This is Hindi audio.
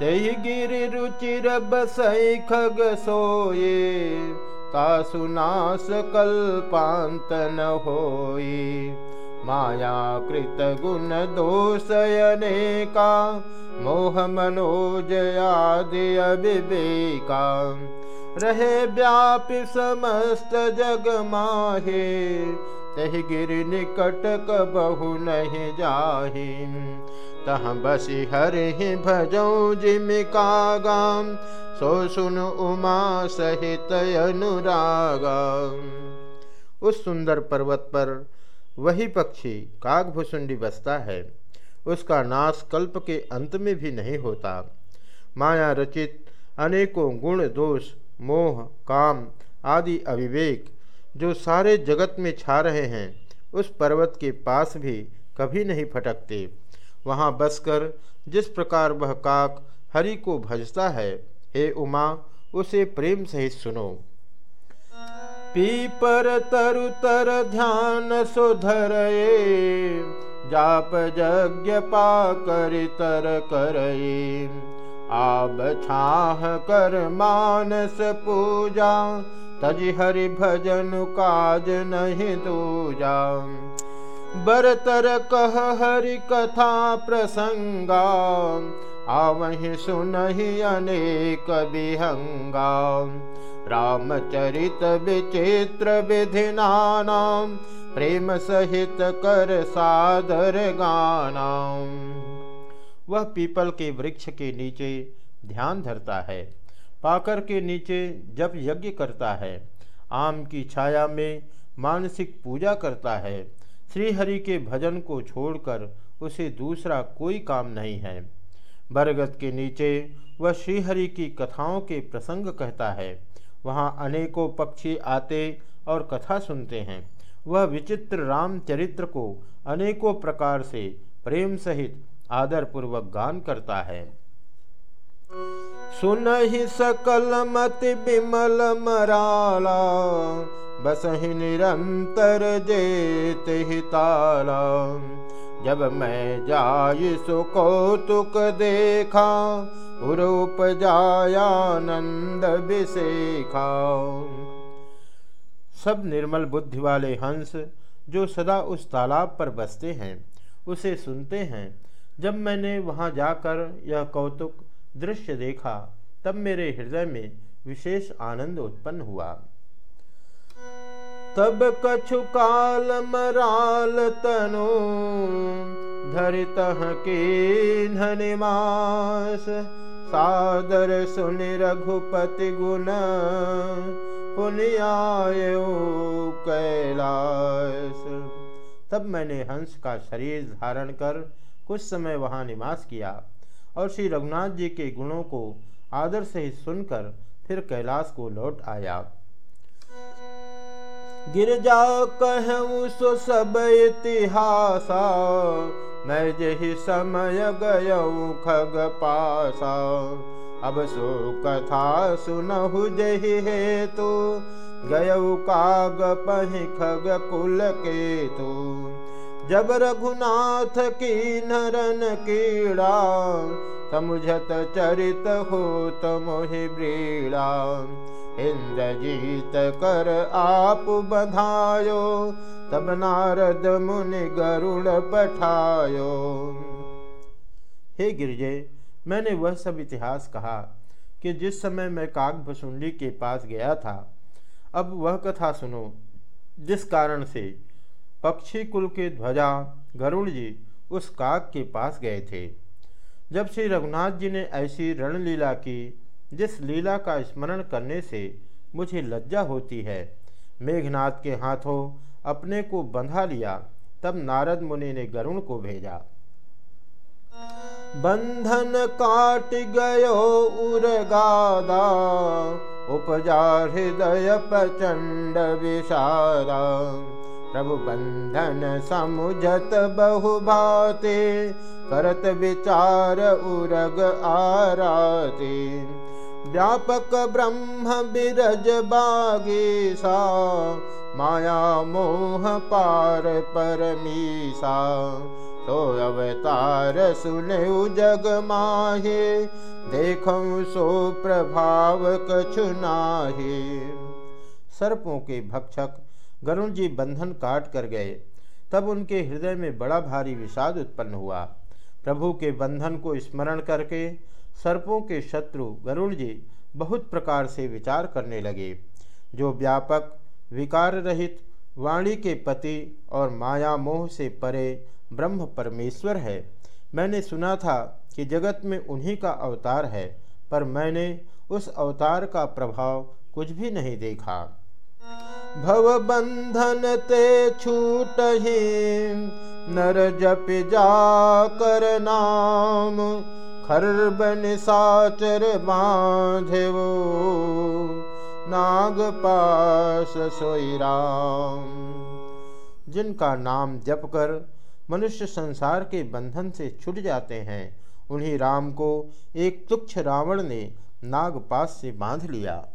तेहि गिरि रुचिर बसई खग सोये तासुनास कल्पांत न होई माया कृत गुण दोषयने का मोह मनोजयादि अविवेका। रहे व्यापी समस्त जग माहे तह गिर निकट कबहु नहीं जाहि तह बसी हरि भजौ जिमिका गाम। सो सुन उमा सहित अनुरागा। उस सुंदर पर्वत पर वही पक्षी कागभुसुंडी बसता है। उसका नाश कल्प के अंत में भी नहीं होता। माया रचित अनेकों गुण, दोष, मोह, काम आदि अविवेक जो सारे जगत में छा रहे हैं, उस पर्वत के पास भी कभी नहीं फटकते। वहाँ बसकर जिस प्रकार वह काक हरि को भजता है, हे उमा, उसे प्रेम सहित सुनो। पीपर तरु तर ध्यान सुधर जाप यज्ञ पाकर तर करे आब छाह कर मानस पूजा, तज हरि भजन काज नहीं दूजा। बरतर कह हरि कथा प्रसंगा, आवहि सुनहि अनेक विहंगा। रामचरित विचित्र विधि नाम प्रेम सहित कर सादर गाना। वह पीपल के वृक्ष के नीचे ध्यान धरता है, पाकर के नीचे जब यज्ञ करता है, आम की छाया में मानसिक पूजा करता है श्रीहरि के भजन को छोड़कर उसे दूसरा कोई काम नहीं है। बरगद के नीचे वह श्रीहरि की कथाओं के प्रसंग कहता है। वहाँ अनेकों पक्षी आते और कथा सुनते हैं। वह विचित्र रामचरित्र को अनेकों प्रकार से प्रेम सहित आदरपूर्वक गान करता है। सुन ही सकल मति विमल मराला बस ही निरंतर जेत हिताला जब मैं जाय सो कौतुक देखा उरूप जायानंद विशेखा। सब निर्मल बुद्धि वाले हंस जो सदा उस तालाब पर बसते हैं, उसे सुनते हैं। जब मैंने वहाँ जाकर यह कौतुक दृश्य देखा, तब मेरे हृदय में विशेष आनंद उत्पन्न हुआ। तब कछु काल मराल तनु, धरित के धनिमास सादर सुनि रघुपति गुण पुनियाय कैलाश तब मैंने हंस का शरीर धारण कर कुछ समय वहाँ निवास किया और श्री रघुनाथ जी के गुणों को आदर से ही सुनकर फिर कैलाश को लौट आया। गिरजा कहूँ सो सब इतिहासा। मैं जही समय गयऊ खग पासा। अब सो कथा सुनहु जही हे तो गयऊ काग पही खग कुल के तो जब रघुनाथ की नरन कीड़ा, समुझत चरित हो तमोहि ब्रीड़ा। इंद्रजीत कर आप बधायो, तब नारद मुनि गरुड़ पठायो। हे गिरजे, मैंने वह सब इतिहास कहा कि जिस समय मैं काकभसुंडी के पास गया था, अब वह कथा सुनो, जिस कारण से पक्षी कुल के ध्वजा गरुड़ जी उस काक के पास गए थे। जब श्री रघुनाथ जी ने ऐसी रणलीला की जिस लीला का स्मरण करने से मुझे लज्जा होती है। मेघनाथ के हाथों अपने को बंधा लिया, तब नारद मुनि ने गरुण को भेजा। बंधन काट गयो उर्गादा, उपजा हृदय प्रचंड विषादा प्रभु बंधन समुझत बहु भाते करत विचार उरग आराते। व्यापक ब्रह्म बिरज बागीसा, माया मोह पार परमीसा। सो अवतार सुने जग माहे देखूँ सो प्रभाव कछु सर्पों के भक्षक गरुण जी बंधन काट कर गए। तब उनके हृदय में बड़ा भारी विषाद उत्पन्न हुआ। प्रभु के बंधन को स्मरण करके सर्पों के शत्रु गरुड़ जी बहुत प्रकार से विचार करने लगे। जो व्यापक विकार रहित वाणी के पति और माया मोह से परे ब्रह्म परमेश्वर है। मैंने सुना था कि जगत में उन्हीं का अवतार है, पर मैंने उस अवतार का प्रभाव कुछ भी नहीं देखा। भव बंधन ते छूट नर जप जा कर नाम खरबन साचर बांधो नाग पास सोई राम। जिनका नाम जप कर मनुष्य संसार के बंधन से छुट जाते हैं, उन्हीं राम को एक तुक्ष रावण ने नागपास से बाँध लिया।